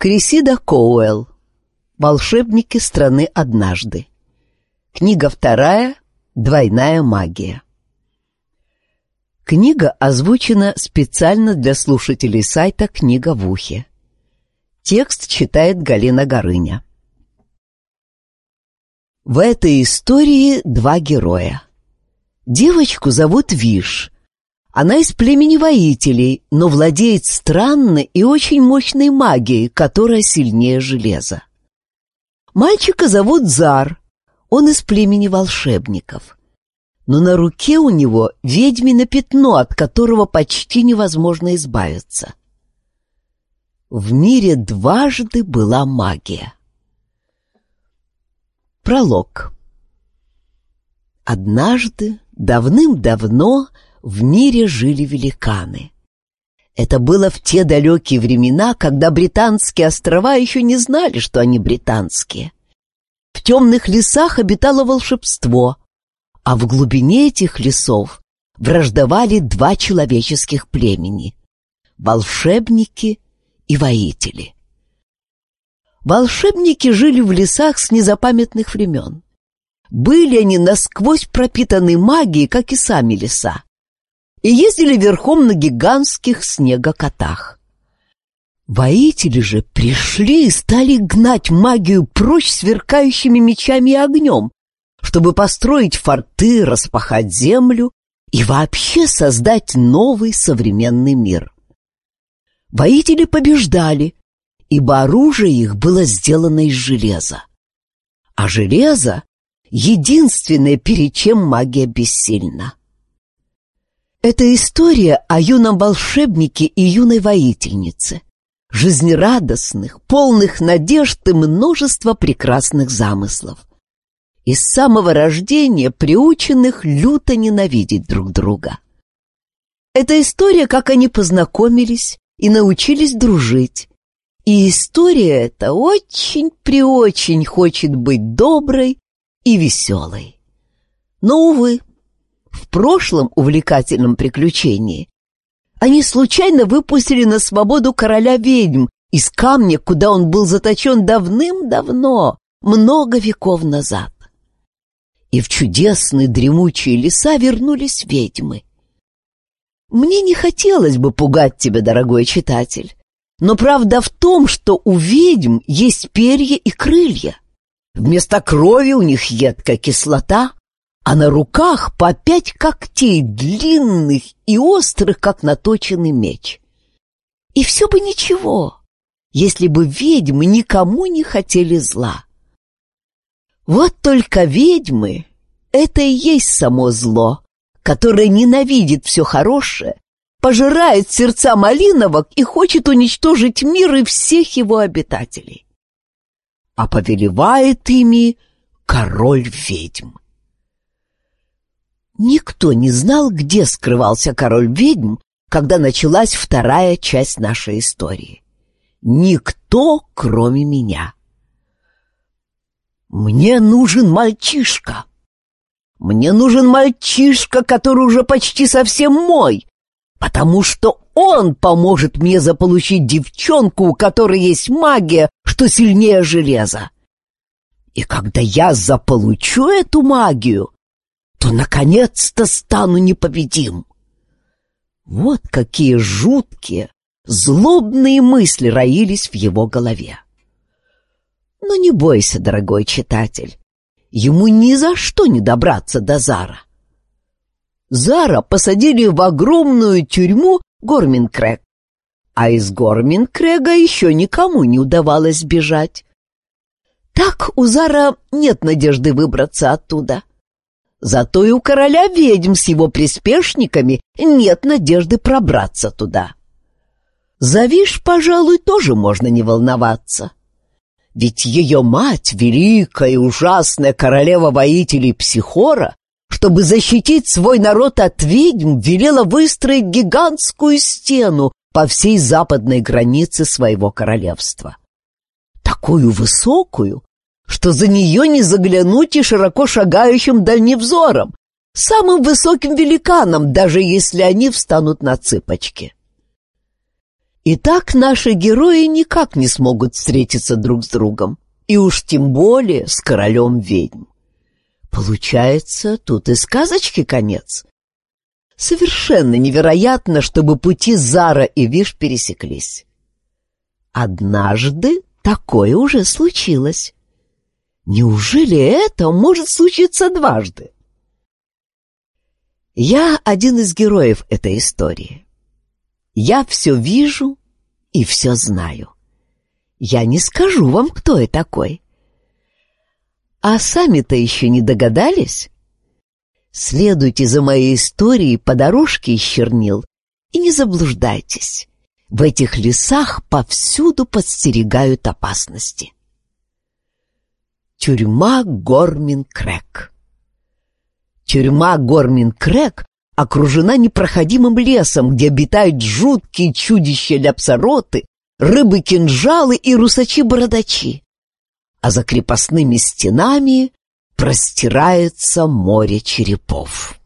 Крисида Коуэлл. Волшебники страны однажды. Книга вторая. Двойная магия. Книга озвучена специально для слушателей сайта «Книга в ухе». Текст читает Галина Горыня. В этой истории два героя. Девочку зовут Виш. Она из племени воителей, но владеет странной и очень мощной магией, которая сильнее железа. Мальчика зовут Зар. Он из племени волшебников. Но на руке у него ведьмино пятно, от которого почти невозможно избавиться. В мире дважды была магия. Пролог. Однажды, давным-давно, в мире жили великаны. Это было в те далекие времена, когда британские острова еще не знали, что они британские. В темных лесах обитало волшебство, а в глубине этих лесов враждовали два человеческих племени — волшебники и воители. Волшебники жили в лесах с незапамятных времен. Были они насквозь пропитаны магией, как и сами леса, и ездили верхом на гигантских снегокотах. Воители же пришли и стали гнать магию прочь сверкающими мечами и огнем, чтобы построить форты, распахать землю и вообще создать новый современный мир. Воители побеждали, ибо оружие их было сделано из железа. А железо — единственное, перед чем магия бессильна. Это история о юном волшебнике и юной воительнице, жизнерадостных, полных надежд и множества прекрасных замыслов. И с самого рождения приученных люто ненавидеть друг друга. Это история, как они познакомились и научились дружить, и история эта очень-преочень хочет быть доброй и веселой. Но, увы, в прошлом увлекательном приключении они случайно выпустили на свободу короля ведьм из камня, куда он был заточен давным-давно, много веков назад. И в чудесные дремучие леса вернулись ведьмы. Мне не хотелось бы пугать тебя, дорогой читатель, но правда в том, что у ведьм есть перья и крылья. Вместо крови у них едкая кислота, а на руках по пять когтей, длинных и острых, как наточенный меч. И все бы ничего, если бы ведьмы никому не хотели зла. Вот только ведьмы — это и есть само зло, которое ненавидит все хорошее пожирает сердца малиновок и хочет уничтожить мир и всех его обитателей. А повелевает ими король ведьм. Никто не знал, где скрывался король ведьм, когда началась вторая часть нашей истории. Никто, кроме меня. Мне нужен мальчишка. Мне нужен мальчишка, который уже почти совсем мой, потому что он поможет мне заполучить девчонку, у которой есть магия, что сильнее железа. И когда я заполучу эту магию, то наконец-то стану непобедим. Вот какие жуткие, злобные мысли роились в его голове. Но не бойся, дорогой читатель, ему ни за что не добраться до Зара. Зара посадили в огромную тюрьму Горминкрэг. А из Горминкрэга еще никому не удавалось сбежать. Так у Зара нет надежды выбраться оттуда. Зато и у короля ведьм с его приспешниками нет надежды пробраться туда. Завиш, пожалуй, тоже можно не волноваться. Ведь ее мать, великая и ужасная королева воителей Психора, чтобы защитить свой народ от ведьм, велела выстроить гигантскую стену по всей западной границе своего королевства. Такую высокую, что за нее не заглянуть и широко шагающим дальневзором, самым высоким великанам, даже если они встанут на цыпочки. И так наши герои никак не смогут встретиться друг с другом, и уж тем более с королем ведьм. Получается, тут и сказочки конец. Совершенно невероятно, чтобы пути Зара и Виш пересеклись. Однажды такое уже случилось. Неужели это может случиться дважды? Я один из героев этой истории. Я все вижу и все знаю. Я не скажу вам, кто я такой. А сами-то еще не догадались? Следуйте за моей историей по дорожке из чернил и не заблуждайтесь. В этих лесах повсюду подстерегают опасности. Тюрьма Гормин-Крэк Тюрьма Гормин-Крэк окружена непроходимым лесом, где обитают жуткие чудища-ляпсороты, рыбы-кинжалы и русачи-бородачи. А за крепостными стенами простирается море черепов.